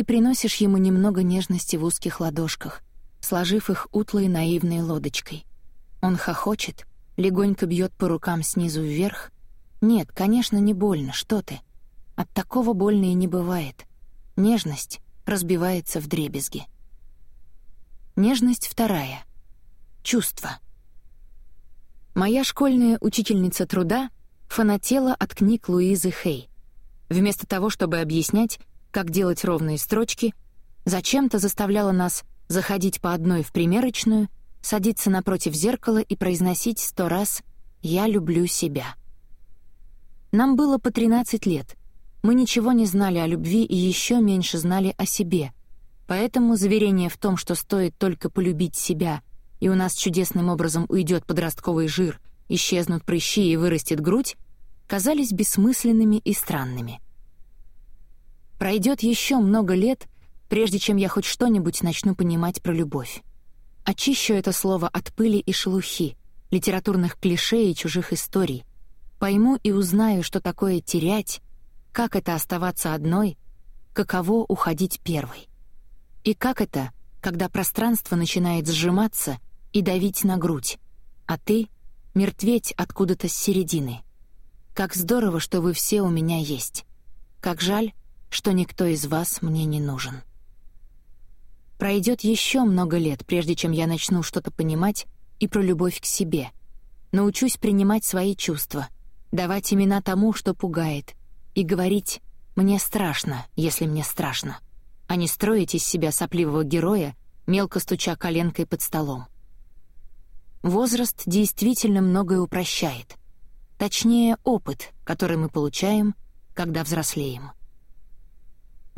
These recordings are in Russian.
Ты приносишь ему немного нежности в узких ладошках, сложив их утлой наивной лодочкой. Он хохочет, легонько бьет по рукам снизу вверх. Нет, конечно, не больно, что ты. От такого больно и не бывает. Нежность разбивается в дребезги. Нежность вторая. Чувство. Моя школьная учительница труда фанатела от книг Луизы Хей. Вместо того, чтобы объяснять, как делать ровные строчки, зачем-то заставляла нас заходить по одной в примерочную, садиться напротив зеркала и произносить сто раз «Я люблю себя». Нам было по 13 лет. Мы ничего не знали о любви и еще меньше знали о себе. Поэтому заверение в том, что стоит только полюбить себя, и у нас чудесным образом уйдет подростковый жир, исчезнут прыщи и вырастет грудь, казались бессмысленными и странными. Пройдет еще много лет, прежде чем я хоть что-нибудь начну понимать про любовь. Очищу это слово от пыли и шелухи, литературных клише и чужих историй. Пойму и узнаю, что такое терять, как это оставаться одной, каково уходить первой. И как это, когда пространство начинает сжиматься и давить на грудь, а ты — мертветь откуда-то с середины. Как здорово, что вы все у меня есть. Как жаль, что никто из вас мне не нужен. Пройдет еще много лет, прежде чем я начну что-то понимать и про любовь к себе. Научусь принимать свои чувства, давать имена тому, что пугает, и говорить «мне страшно, если мне страшно», а не строить из себя сопливого героя, мелко стуча коленкой под столом. Возраст действительно многое упрощает. Точнее, опыт, который мы получаем, когда взрослеем.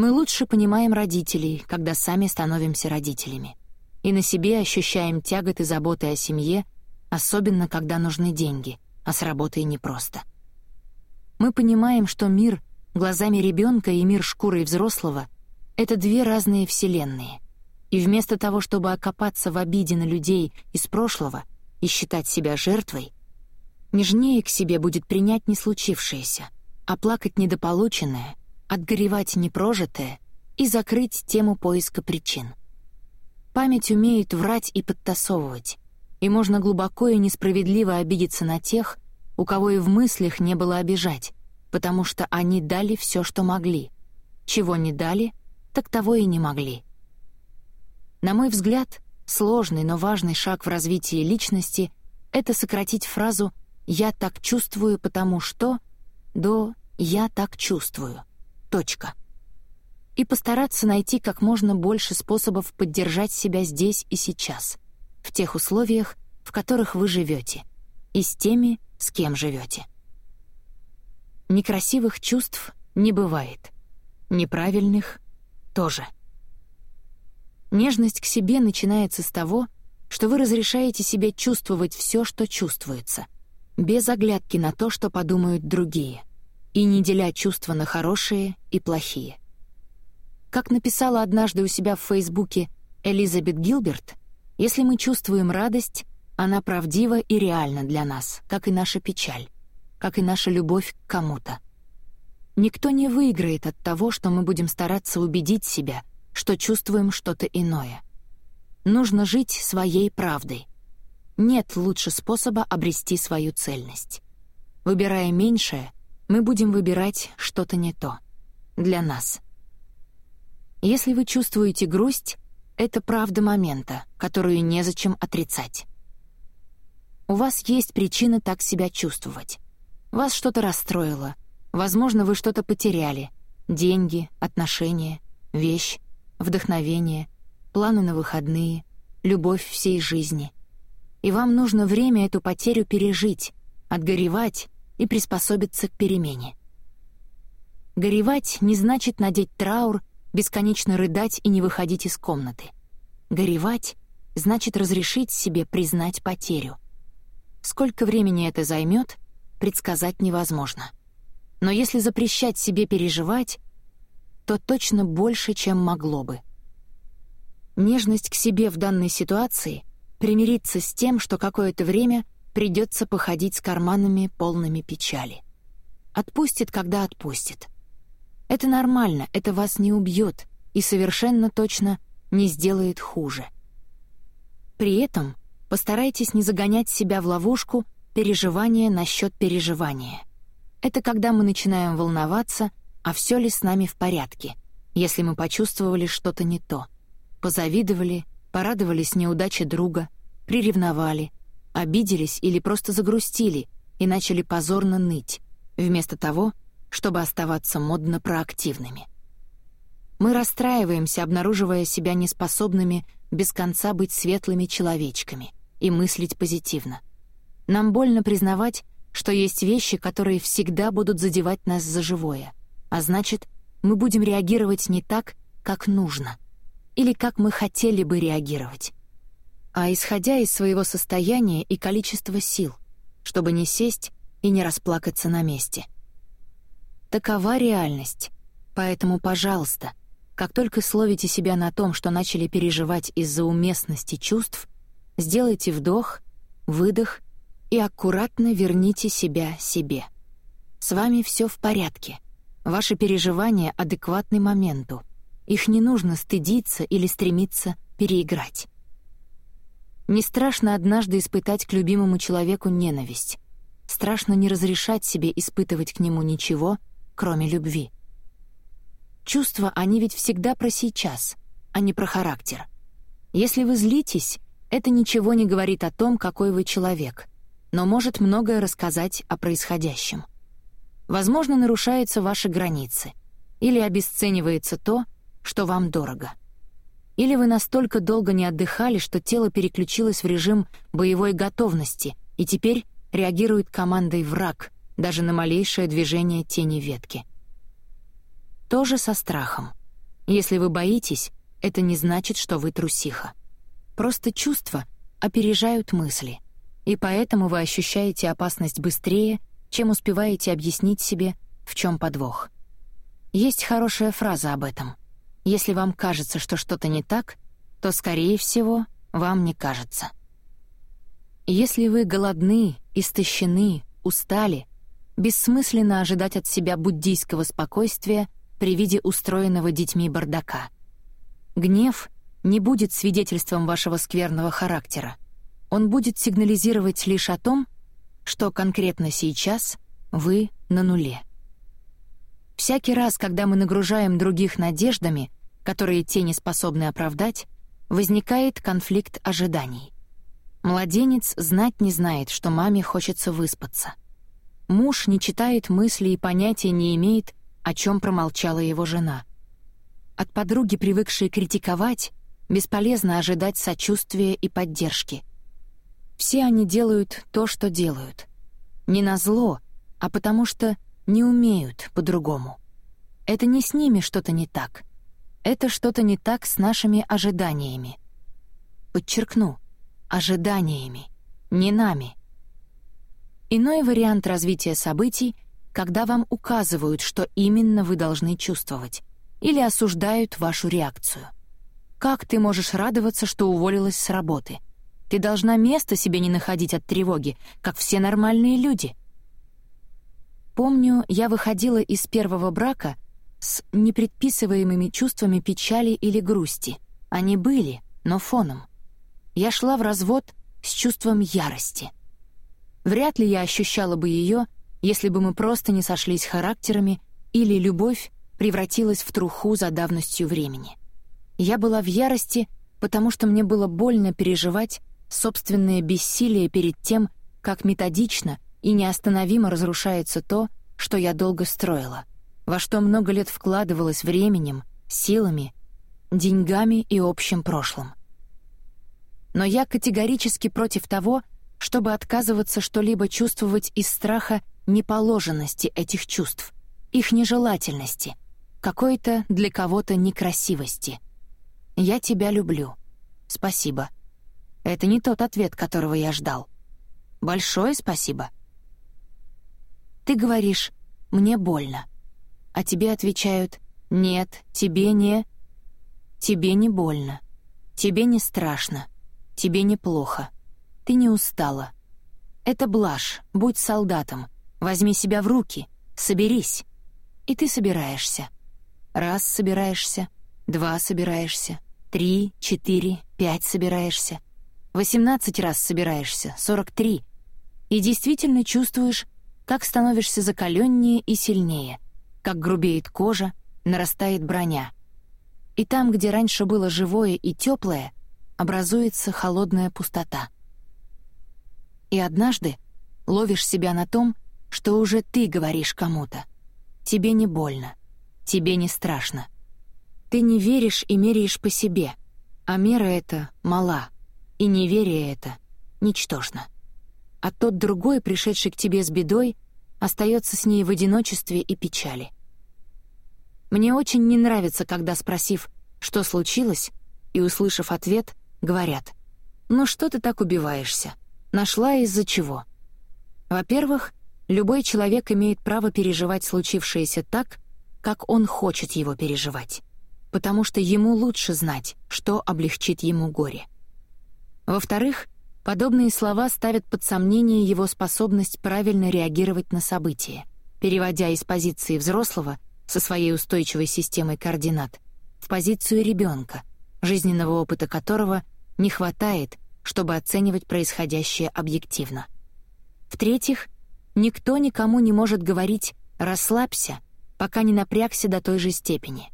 Мы лучше понимаем родителей, когда сами становимся родителями. И на себе ощущаем тягот и заботы о семье, особенно когда нужны деньги, а с работой непросто. Мы понимаем, что мир глазами ребенка и мир шкурой взрослого — это две разные вселенные. И вместо того, чтобы окопаться в обиде на людей из прошлого и считать себя жертвой, нежнее к себе будет принять не случившееся, а плакать недополученное — отгоревать непрожитое и закрыть тему поиска причин. Память умеет врать и подтасовывать, и можно глубоко и несправедливо обидеться на тех, у кого и в мыслях не было обижать, потому что они дали все, что могли. Чего не дали, так того и не могли. На мой взгляд, сложный, но важный шаг в развитии личности — это сократить фразу «я так чувствую, потому что» до «я так чувствую». Точка. И постараться найти как можно больше способов поддержать себя здесь и сейчас, в тех условиях, в которых вы живете, и с теми, с кем живете. Некрасивых чувств не бывает. Неправильных — тоже. Нежность к себе начинается с того, что вы разрешаете себе чувствовать все, что чувствуется, без оглядки на то, что подумают другие — и не деля чувства на хорошие и плохие. Как написала однажды у себя в Фейсбуке Элизабет Гилберт, если мы чувствуем радость, она правдива и реальна для нас, как и наша печаль, как и наша любовь к кому-то. Никто не выиграет от того, что мы будем стараться убедить себя, что чувствуем что-то иное. Нужно жить своей правдой. Нет лучше способа обрести свою цельность. Выбирая меньшее — мы будем выбирать что-то не то. Для нас. Если вы чувствуете грусть, это правда момента, которую незачем отрицать. У вас есть причина так себя чувствовать. Вас что-то расстроило. Возможно, вы что-то потеряли. Деньги, отношения, вещь, вдохновение, планы на выходные, любовь всей жизни. И вам нужно время эту потерю пережить, отгоревать и приспособиться к перемене. Горевать не значит надеть траур, бесконечно рыдать и не выходить из комнаты. Горевать значит разрешить себе признать потерю. Сколько времени это займет, предсказать невозможно. Но если запрещать себе переживать, то точно больше, чем могло бы. Нежность к себе в данной ситуации — примириться с тем, что какое-то время придется походить с карманами, полными печали. Отпустит, когда отпустит. Это нормально, это вас не убьет, и совершенно точно не сделает хуже. При этом постарайтесь не загонять себя в ловушку переживания насчет переживания. Это когда мы начинаем волноваться, а все ли с нами в порядке, если мы почувствовали что-то не то, позавидовали, порадовались неудаче друга, приревновали, обиделись или просто загрустили и начали позорно ныть, вместо того, чтобы оставаться модно проактивными. Мы расстраиваемся, обнаруживая себя неспособными без конца быть светлыми человечками и мыслить позитивно. Нам больно признавать, что есть вещи, которые всегда будут задевать нас за живое, а значит, мы будем реагировать не так, как нужно, или как мы хотели бы реагировать, а исходя из своего состояния и количества сил, чтобы не сесть и не расплакаться на месте. Такова реальность, поэтому, пожалуйста, как только словите себя на том, что начали переживать из-за уместности чувств, сделайте вдох, выдох и аккуратно верните себя себе. С вами все в порядке. Ваши переживания адекватны моменту. Их не нужно стыдиться или стремиться переиграть. Не страшно однажды испытать к любимому человеку ненависть. Страшно не разрешать себе испытывать к нему ничего, кроме любви. Чувства, они ведь всегда про сейчас, а не про характер. Если вы злитесь, это ничего не говорит о том, какой вы человек, но может многое рассказать о происходящем. Возможно, нарушаются ваши границы, или обесценивается то, что вам дорого. Или вы настолько долго не отдыхали, что тело переключилось в режим боевой готовности и теперь реагирует командой «враг» даже на малейшее движение тени ветки — тоже со страхом. Если вы боитесь, это не значит, что вы трусиха. Просто чувства опережают мысли, и поэтому вы ощущаете опасность быстрее, чем успеваете объяснить себе, в чем подвох. Есть хорошая фраза об этом. Если вам кажется, что что-то не так, то, скорее всего, вам не кажется. Если вы голодны, истощены, устали, бессмысленно ожидать от себя буддийского спокойствия — при виде устроенного детьми бардака. Гнев не будет свидетельством вашего скверного характера. Он будет сигнализировать лишь о том, что конкретно сейчас вы на нуле. Всякий раз, когда мы нагружаем других надеждами, которые те не способны оправдать, возникает конфликт ожиданий. Младенец знать не знает, что маме хочется выспаться. Муж не читает мысли и понятия не имеет, о чем промолчала его жена. От подруги, привыкшей критиковать, бесполезно ожидать сочувствия и поддержки. Все они делают то, что делают. Не на зло, а потому что не умеют по-другому. Это не с ними что-то не так. Это что-то не так с нашими ожиданиями. Подчеркну, ожиданиями, не нами. Иной вариант развития событий — когда вам указывают, что именно вы должны чувствовать, или осуждают вашу реакцию. Как ты можешь радоваться, что уволилась с работы? Ты должна места себе не находить от тревоги, как все нормальные люди. Помню, я выходила из первого брака с непредписываемыми чувствами печали или грусти. Они были, но фоном. Я шла в развод с чувством ярости. Вряд ли я ощущала бы ее, если бы мы просто не сошлись характерами или любовь превратилась в труху за давностью времени. Я была в ярости, потому что мне было больно переживать собственное бессилие перед тем, как методично и неостановимо разрушается то, что я долго строила, во что много лет вкладывалось временем, силами, деньгами и общим прошлым. Но я категорически против того, чтобы отказываться что-либо чувствовать из страха неположенности этих чувств, их нежелательности, какой-то для кого-то некрасивости. «Я тебя люблю. Спасибо». Это не тот ответ, которого я ждал. Большое спасибо. Ты говоришь «мне больно», а тебе отвечают «нет, тебе не...» Тебе не больно, тебе не страшно, тебе неплохо, ты не устала. Это блажь, будь солдатом, Возьми себя в руки, соберись. И ты собираешься. Раз собираешься, два собираешься, три, четыре, пять собираешься, восемнадцать раз собираешься, сорок три, и действительно чувствуешь, как становишься закаленнее и сильнее, как грубеет кожа, нарастает броня. И там, где раньше было живое и теплое, образуется холодная пустота. И однажды ловишь себя на том, что уже ты говоришь кому-то. Тебе не больно, тебе не страшно. Ты не веришь и меряешь по себе, а мера эта мала, и неверие это ничтожно. А тот другой, пришедший к тебе с бедой, остается с ней в одиночестве и печали. Мне очень не нравится, когда, спросив, что случилось, и услышав ответ, говорят, «Ну что ты так убиваешься? Нашла из-за чего?» Во-первых, любой человек имеет право переживать случившееся так, как он хочет его переживать, потому что ему лучше знать, что облегчит ему горе. Во-вторых, подобные слова ставят под сомнение его способность правильно реагировать на события, переводя из позиции взрослого со своей устойчивой системой координат в позицию ребенка, жизненного опыта которого не хватает, чтобы оценивать происходящее объективно. В-третьих, никто никому не может говорить «расслабься», пока не напрягся до той же степени.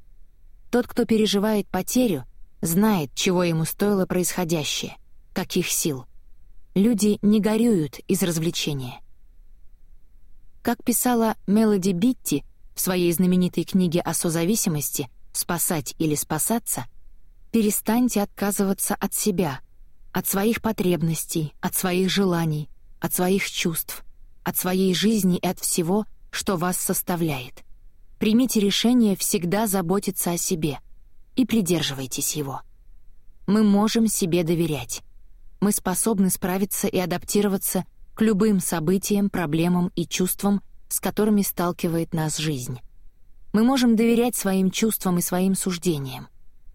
Тот, кто переживает потерю, знает, чего ему стоило происходящее, каких сил. Люди не горюют из развлечения. Как писала Мелоди Битти в своей знаменитой книге о созависимости «Спасать или спасаться», перестаньте отказываться от себя, от своих потребностей, от своих желаний, от своих чувств, от своей жизни и от всего, что вас составляет. Примите решение всегда заботиться о себе и придерживайтесь его. Мы можем себе доверять. Мы способны справиться и адаптироваться к любым событиям, проблемам и чувствам, с которыми сталкивает нас жизнь. Мы можем доверять своим чувствам и своим суждениям.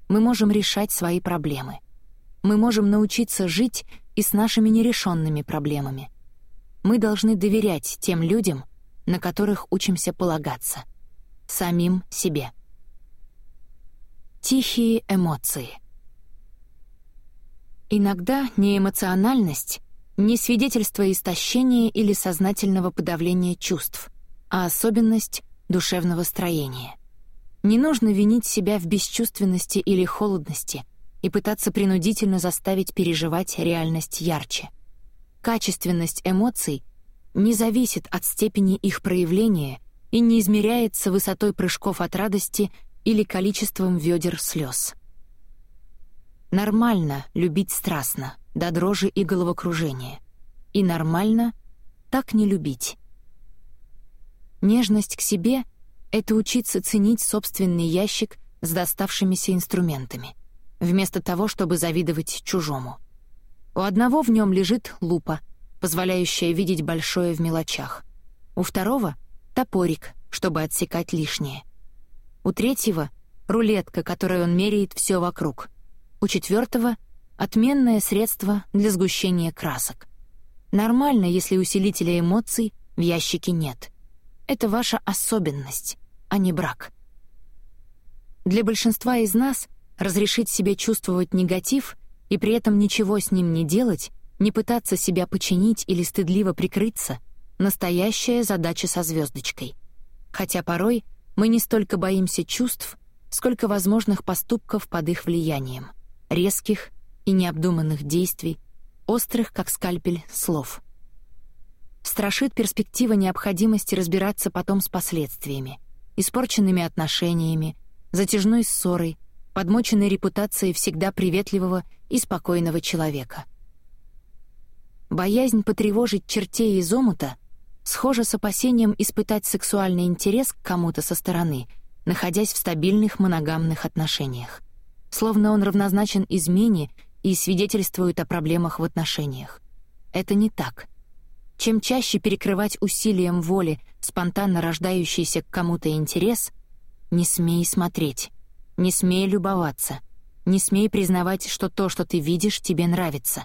Мы можем решать свои проблемы. Мы можем научиться жить и с нашими нерешенными проблемами мы должны доверять тем людям, на которых учимся полагаться, самим себе. Тихие эмоции. Иногда неэмоциональность — не свидетельство истощения или сознательного подавления чувств, а особенность душевного строения. Не нужно винить себя в бесчувственности или холодности и пытаться принудительно заставить переживать реальность ярче — Качественность эмоций не зависит от степени их проявления и не измеряется высотой прыжков от радости или количеством ведер слез. Нормально любить страстно, до дрожи и головокружения. И нормально так не любить. Нежность к себе — это учиться ценить собственный ящик с доставшимися инструментами, вместо того, чтобы завидовать чужому. У одного в нем лежит лупа, позволяющая видеть большое в мелочах. У второго — топорик, чтобы отсекать лишнее. У третьего — рулетка, которой он меряет все вокруг. У четвертого — отменное средство для сгущения красок. Нормально, если усилителя эмоций в ящике нет. Это ваша особенность, а не брак. Для большинства из нас разрешить себе чувствовать негатив и при этом ничего с ним не делать, не пытаться себя починить или стыдливо прикрыться — настоящая задача со звездочкой. Хотя порой мы не столько боимся чувств, сколько возможных поступков под их влиянием, резких и необдуманных действий, острых, как скальпель, слов. Страшит перспектива необходимости разбираться потом с последствиями, испорченными отношениями, затяжной ссорой, подмоченной репутацией всегда приветливого и спокойного человека. Боязнь потревожить чертей из омута схожа с опасением испытать сексуальный интерес к кому-то со стороны, находясь в стабильных моногамных отношениях. Словно он равнозначен измене и свидетельствует о проблемах в отношениях. Это не так. Чем чаще перекрывать усилием воли спонтанно рождающийся к кому-то интерес, не смей смотреть. Не смей любоваться. Не смей признавать, что то, что ты видишь, тебе нравится.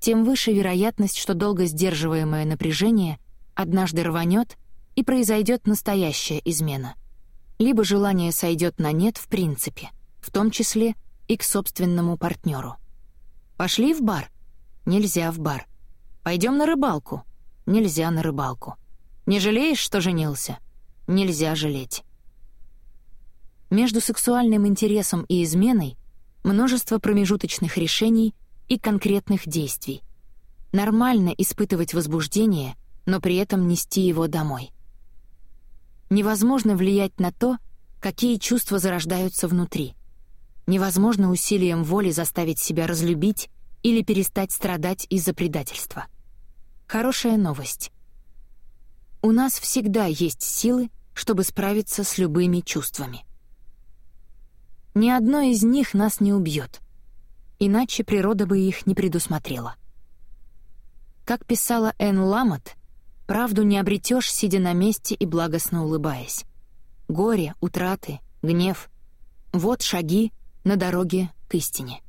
Тем выше вероятность, что долго сдерживаемое напряжение однажды рванет и произойдет настоящая измена. Либо желание сойдет на нет в принципе, в том числе и к собственному партнеру. Пошли в бар? Нельзя в бар. Пойдем на рыбалку? Нельзя на рыбалку. Не жалеешь, что женился? Нельзя жалеть. Между сексуальным интересом и изменой множество промежуточных решений и конкретных действий. Нормально испытывать возбуждение, но при этом нести его домой. Невозможно влиять на то, какие чувства зарождаются внутри. Невозможно усилием воли заставить себя разлюбить или перестать страдать из-за предательства. Хорошая новость. У нас всегда есть силы, чтобы справиться с любыми чувствами. Ни одно из них нас не убьет, иначе природа бы их не предусмотрела. Как писала Энн Ламот, правду не обретешь, сидя на месте и благостно улыбаясь. Горе, утраты, гнев — вот шаги на дороге к истине.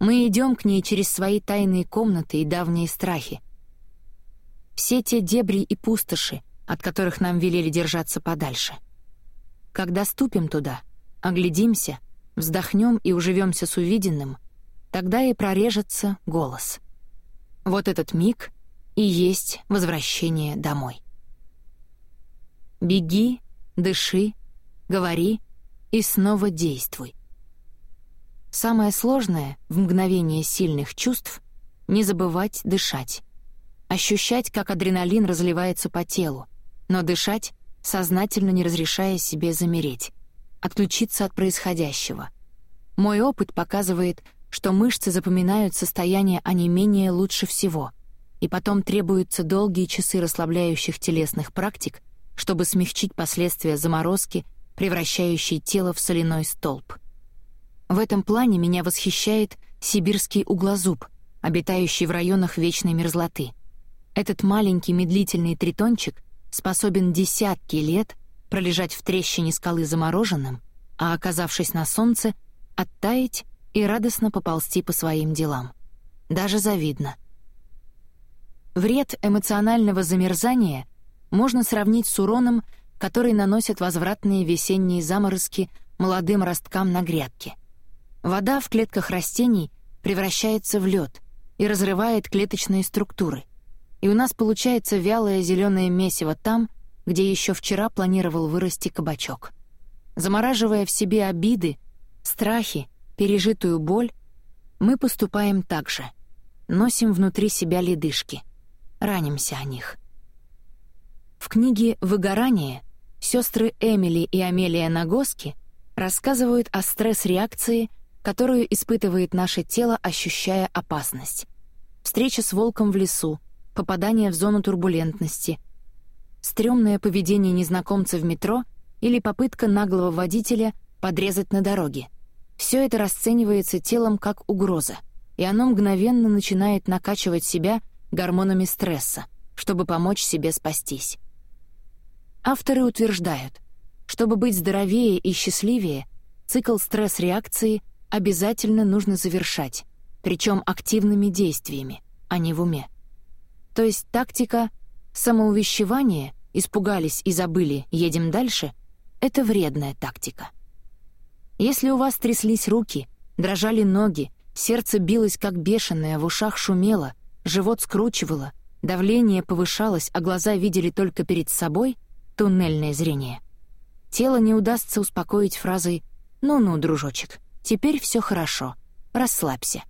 Мы идем к ней через свои тайные комнаты и давние страхи. Все те дебри и пустоши, от которых нам велели держаться подальше. Когда ступим туда, оглядимся, вздохнем и уживемся с увиденным, тогда и прорежется голос. Вот этот миг и есть возвращение домой. Беги, дыши, говори и снова действуй. Самое сложное в мгновение сильных чувств — не забывать дышать. Ощущать, как адреналин разливается по телу, но дышать, сознательно не разрешая себе замереть, отключиться от происходящего. Мой опыт показывает, что мышцы запоминают состояние онемения лучше всего, и потом требуются долгие часы расслабляющих телесных практик, чтобы смягчить последствия заморозки, превращающей тело в соляной столб. В этом плане меня восхищает сибирский углозуб, обитающий в районах вечной мерзлоты. Этот маленький медлительный тритончик способен десятки лет пролежать в трещине скалы замороженным, а, оказавшись на солнце, оттаять и радостно поползти по своим делам. Даже завидно. Вред эмоционального замерзания можно сравнить с уроном, который наносят возвратные весенние заморозки молодым росткам на грядке. Вода в клетках растений превращается в лед и разрывает клеточные структуры — и у нас получается вялое зеленое месиво там, где еще вчера планировал вырасти кабачок. Замораживая в себе обиды, страхи, пережитую боль, мы поступаем так же. Носим внутри себя ледышки, ранимся о них. В книге «Выгорание» сестры Эмили и Амелия Нагоски рассказывают о стресс-реакции, которую испытывает наше тело, ощущая опасность. Встреча с волком в лесу, попадание в зону турбулентности, стрёмное поведение незнакомца в метро или попытка наглого водителя подрезать на дороге. Все это расценивается телом как угроза, и оно мгновенно начинает накачивать себя гормонами стресса, чтобы помочь себе спастись. Авторы утверждают, чтобы быть здоровее и счастливее, цикл стресс-реакции обязательно нужно завершать, причем активными действиями, а не в уме. То есть тактика самоувещевания «испугались и забыли, едем дальше» — это вредная тактика. Если у вас тряслись руки, дрожали ноги, сердце билось как бешеное, в ушах шумело, живот скручивало, давление повышалось, а глаза видели только перед собой — туннельное зрение. Тело не удастся успокоить фразой «Ну-ну, дружочек, теперь все хорошо, расслабься».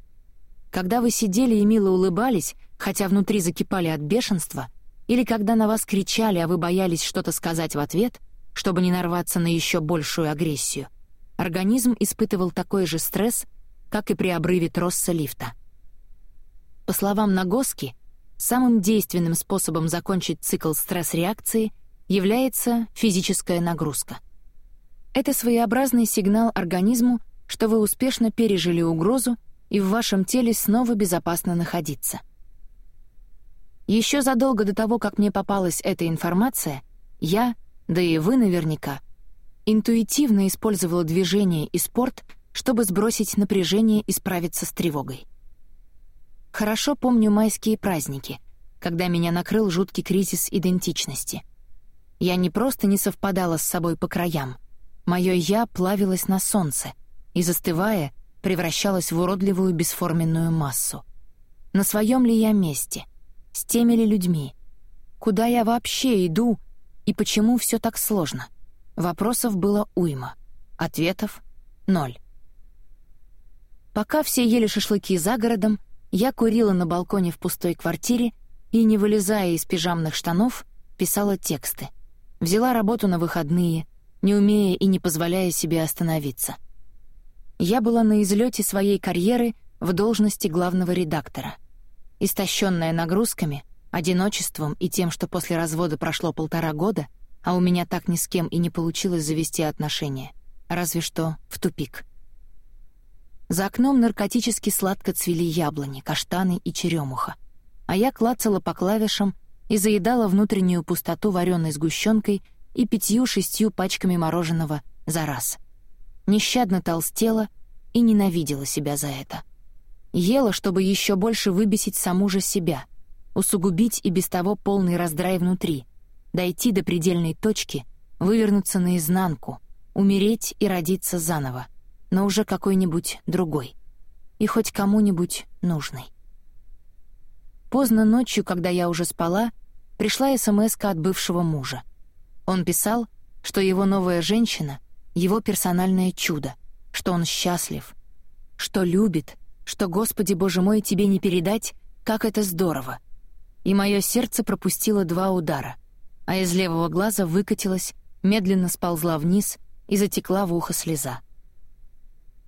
Когда вы сидели и мило улыбались, хотя внутри закипали от бешенства, или когда на вас кричали, а вы боялись что-то сказать в ответ, чтобы не нарваться на еще большую агрессию, организм испытывал такой же стресс, как и при обрыве тросса лифта. По словам Нагоски, самым действенным способом закончить цикл стресс-реакции является физическая нагрузка. Это своеобразный сигнал организму, что вы успешно пережили угрозу и в вашем теле снова безопасно находиться. Еще задолго до того, как мне попалась эта информация, я, да и вы наверняка, интуитивно использовала движение и спорт, чтобы сбросить напряжение и справиться с тревогой. Хорошо помню майские праздники, когда меня накрыл жуткий кризис идентичности. Я не просто не совпадала с собой по краям, мое «я» плавилось на солнце, и, застывая, превращалась в уродливую бесформенную массу. На своем ли я месте? С теми ли людьми? Куда я вообще иду и почему все так сложно? Вопросов было уйма, ответов — ноль. Пока все ели шашлыки за городом, я курила на балконе в пустой квартире и, не вылезая из пижамных штанов, писала тексты. Взяла работу на выходные, не умея и не позволяя себе остановиться. Я была на излете своей карьеры в должности главного редактора. Истощенная нагрузками, одиночеством и тем, что после развода прошло полтора года, а у меня так ни с кем и не получилось завести отношения, разве что в тупик. За окном наркотически сладко цвели яблони, каштаны и черемуха, а я клацала по клавишам и заедала внутреннюю пустоту вареной сгущенкой и пятью-шестью пачками мороженого за раз. Нещадно толстела и ненавидела себя за это. Ела, чтобы еще больше выбесить саму же себя, усугубить и без того полный раздрай внутри, дойти до предельной точки, вывернуться наизнанку, умереть и родиться заново, но уже какой-нибудь другой. И хоть кому-нибудь нужный. Поздно ночью, когда я уже спала, пришла смс от бывшего мужа. Он писал, что его новая женщина — его персональное чудо, что он счастлив, что любит, что, Господи Боже мой, тебе не передать, как это здорово. И мое сердце пропустило два удара, а из левого глаза выкатилась, медленно сползла вниз и затекла в ухо слеза.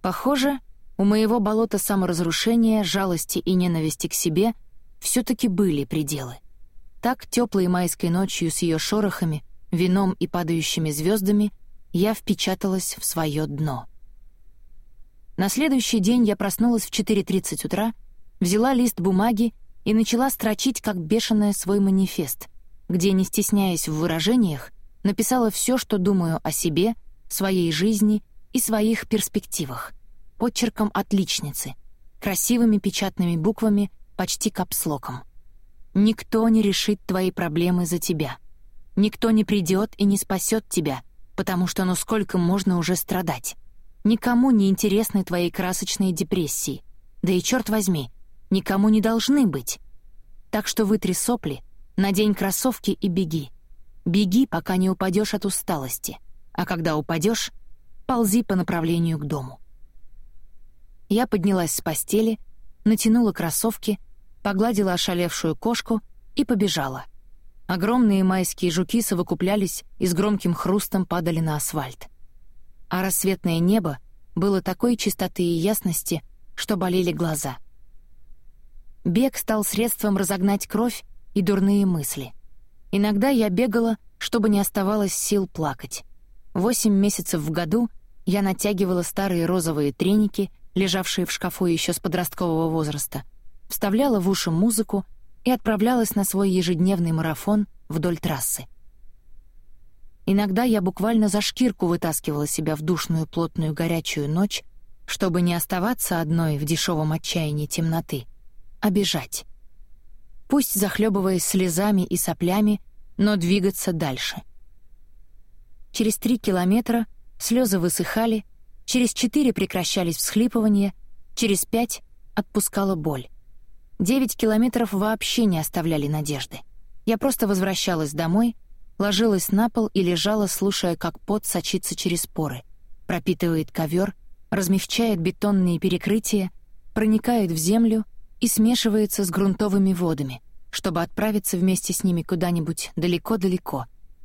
Похоже, у моего болота саморазрушения, жалости и ненависти к себе — все таки были пределы. Так, теплой майской ночью с ее шорохами, вином и падающими звездами я впечаталась в свое дно. На следующий день я проснулась в 4.30 утра, взяла лист бумаги и начала строчить как бешеная свой манифест, где, не стесняясь в выражениях, написала все, что думаю о себе, своей жизни и своих перспективах, подчерком отличницы, красивыми печатными буквами почти капслоком. «Никто не решит твои проблемы за тебя. Никто не придет и не спасет тебя, потому что ну сколько можно уже страдать. Никому не интересны твои красочные депрессии. Да и черт возьми, никому не должны быть. Так что вытри сопли, надень кроссовки и беги. Беги, пока не упадешь от усталости, а когда упадешь, ползи по направлению к дому. Я поднялась с постели, натянула кроссовки — погладила ошалевшую кошку и побежала. Огромные майские жуки совокуплялись и с громким хрустом падали на асфальт. А рассветное небо было такой чистоты и ясности, что болели глаза. Бег стал средством разогнать кровь и дурные мысли. Иногда я бегала, чтобы не оставалось сил плакать. Восемь месяцев в году я натягивала старые розовые треники, лежавшие в шкафу еще с подросткового возраста — вставляла в уши музыку и отправлялась на свой ежедневный марафон вдоль трассы. Иногда я буквально за шкирку вытаскивала себя в душную плотную горячую ночь, чтобы не оставаться одной в дешевом отчаянии темноты, а бежать. Пусть захлебываясь слезами и соплями, но двигаться дальше. Через три километра слезы высыхали, через четыре прекращались всхлипывания, через пять отпускала боль. Девять километров вообще не оставляли надежды. Я просто возвращалась домой, ложилась на пол и лежала, слушая, как пот сочится через поры, пропитывает ковер, размягчает бетонные перекрытия, проникает в землю и смешивается с грунтовыми водами, чтобы отправиться вместе с ними куда-нибудь далеко-далеко,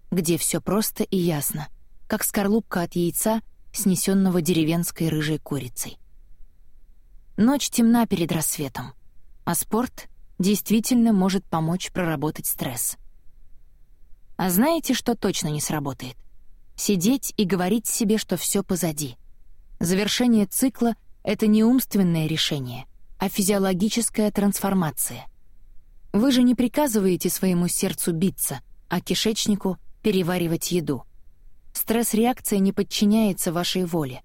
где все просто и ясно, как скорлупка от яйца, снесенного деревенской рыжей курицей. Ночь темна перед рассветом — а спорт действительно может помочь проработать стресс. А знаете, что точно не сработает? Сидеть и говорить себе, что все позади. Завершение цикла — это не умственное решение, а физиологическая трансформация. Вы же не приказываете своему сердцу биться, а кишечнику переваривать еду. Стресс-реакция не подчиняется вашей воле.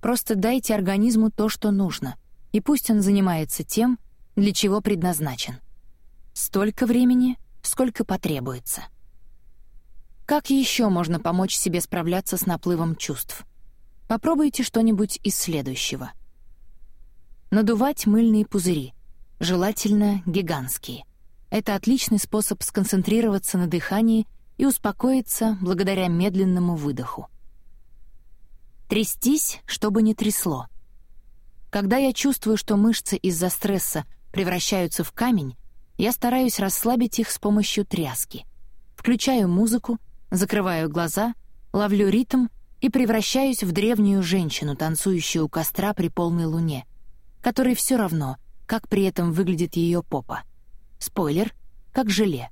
Просто дайте организму то, что нужно, и пусть он занимается тем, для чего предназначен. Столько времени, сколько потребуется. Как еще можно помочь себе справляться с наплывом чувств? Попробуйте что-нибудь из следующего. Надувать мыльные пузыри, желательно гигантские. Это отличный способ сконцентрироваться на дыхании и успокоиться благодаря медленному выдоху. Трястись, чтобы не трясло. Когда я чувствую, что мышцы из-за стресса превращаются в камень, я стараюсь расслабить их с помощью тряски. Включаю музыку, закрываю глаза, ловлю ритм и превращаюсь в древнюю женщину, танцующую у костра при полной луне, которой все равно, как при этом выглядит ее попа. Спойлер — как желе.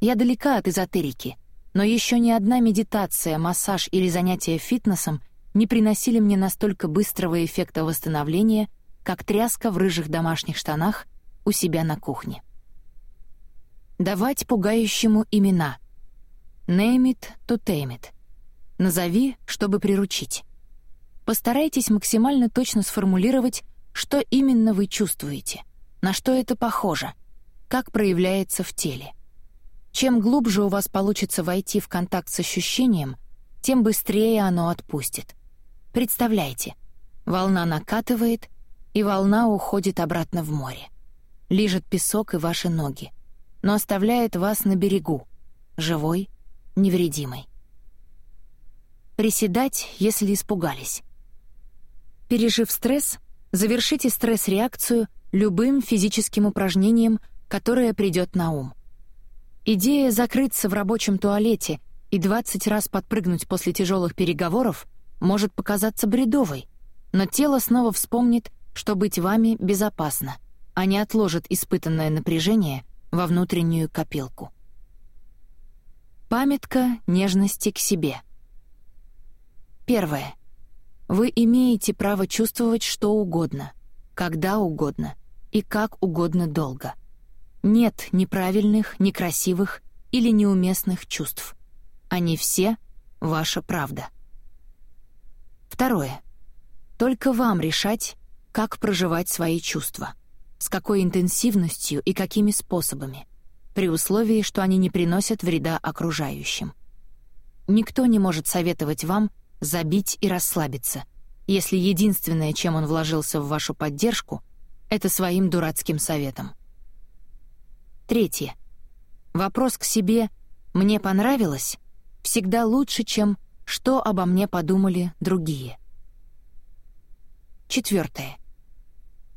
Я далека от эзотерики, но еще ни одна медитация, массаж или занятие фитнесом не приносили мне настолько быстрого эффекта восстановления, как тряска в рыжих домашних штанах у себя на кухне. Давать пугающему имена. Name it to tame it. Назови, чтобы приручить. Постарайтесь максимально точно сформулировать, что именно вы чувствуете, на что это похоже, как проявляется в теле. Чем глубже у вас получится войти в контакт с ощущением, тем быстрее оно отпустит. Представляйте, волна накатывает, и волна уходит обратно в море. Лижет песок и ваши ноги, но оставляет вас на берегу, живой, невредимой. Приседать, если испугались. Пережив стресс, завершите стресс-реакцию любым физическим упражнением, которое придет на ум. Идея закрыться в рабочем туалете и 20 раз подпрыгнуть после тяжелых переговоров может показаться бредовой, но тело снова вспомнит, что быть вами безопасно, а не отложит испытанное напряжение во внутреннюю копилку. Памятка нежности к себе. Первое. Вы имеете право чувствовать что угодно, когда угодно и как угодно долго. Нет неправильных, некрасивых или неуместных чувств. Они все — ваша правда. Второе. Только вам решать, как проживать свои чувства, с какой интенсивностью и какими способами, при условии, что они не приносят вреда окружающим. Никто не может советовать вам забить и расслабиться, если единственное, чем он вложился в вашу поддержку, это своим дурацким советом. Третье. Вопрос к себе «мне понравилось» всегда лучше, чем «что обо мне подумали другие». Четвертое.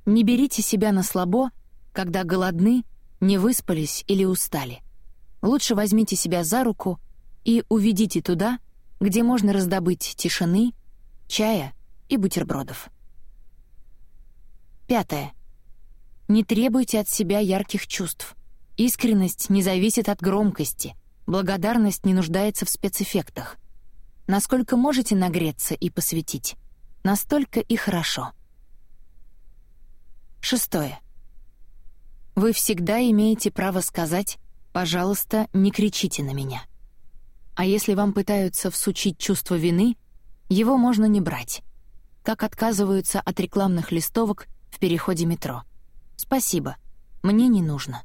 Не берите себя на слабо, когда голодны, не выспались или устали. Лучше возьмите себя за руку и уведите туда, где можно раздобыть тишины, чая и бутербродов. Пятое. Не требуйте от себя ярких чувств. Искренность не зависит от громкости, благодарность не нуждается в спецэффектах. Насколько можете нагреться и посвятить, настолько и хорошо. Шестое. Вы всегда имеете право сказать «пожалуйста, не кричите на меня». А если вам пытаются всучить чувство вины, его можно не брать. Как отказываются от рекламных листовок в переходе метро. «Спасибо, мне не нужно».